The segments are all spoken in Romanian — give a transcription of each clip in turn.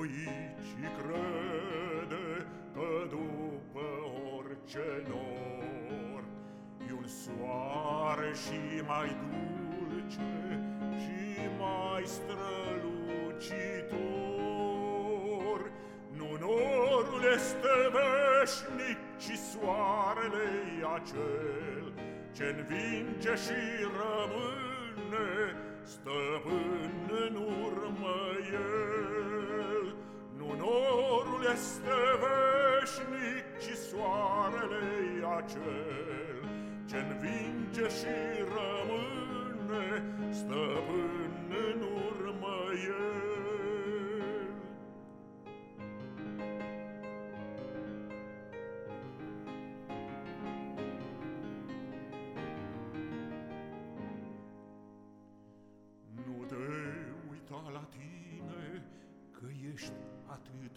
îndoici crede că după orice nor E un soare și mai dulce și mai strălucitor Nu norul este veșnic, ci soarele acel ce învinge și rămâne stăpân în urmă el. Nu norul este veșnic, ci soarele acel ce învinge și rămâne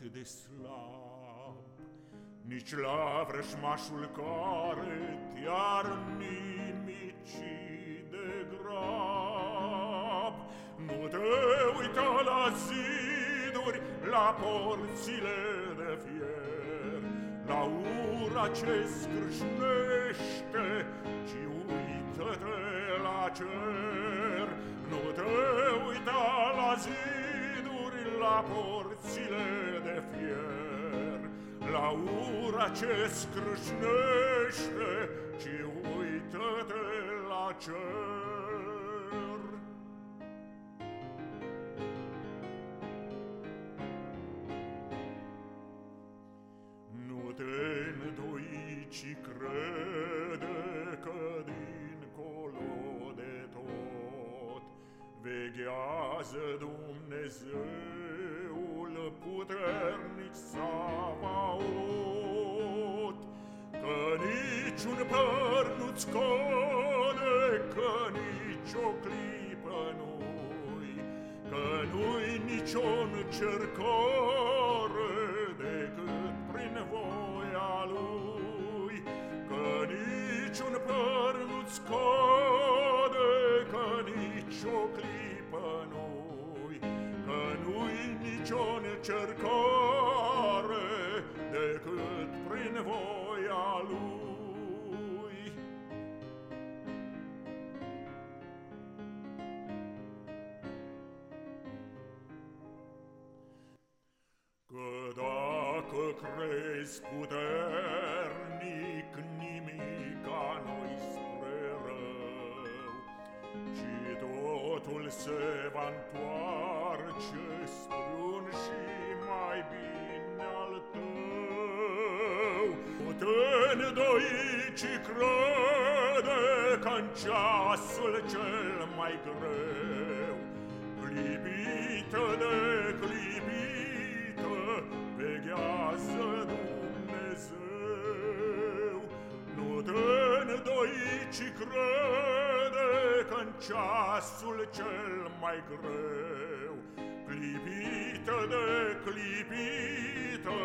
atât de slab, Nici la vrășmașul care te-ar nimici de grab. Nu te uita la ziduri, la porțile de fier, La ura ce scrâșnește, ci uită-te la cer. Nu te uita la ziduri, la porțile de fier, La ura ce scrâșnește, ci uită-te la cer. Nu te îndoi, ci crede că dincolo de tot Veghează Dumnezeul puternic savaot, Că niciun păr nu-ți cole, Că nici o clipă nu-i, Că nu-i nici încercare, încercare decât prin voia Lui. Că dacă crezi puternic nimica nu-i spre rău, Ci totul se va întoarce spre un și doi ci crede că în ceasul cel mai greu, Clipită de clipită, veghează Dumnezeu. Nu te îndoi, ci crede că în ceasul cel mai greu, Clipită de clipită,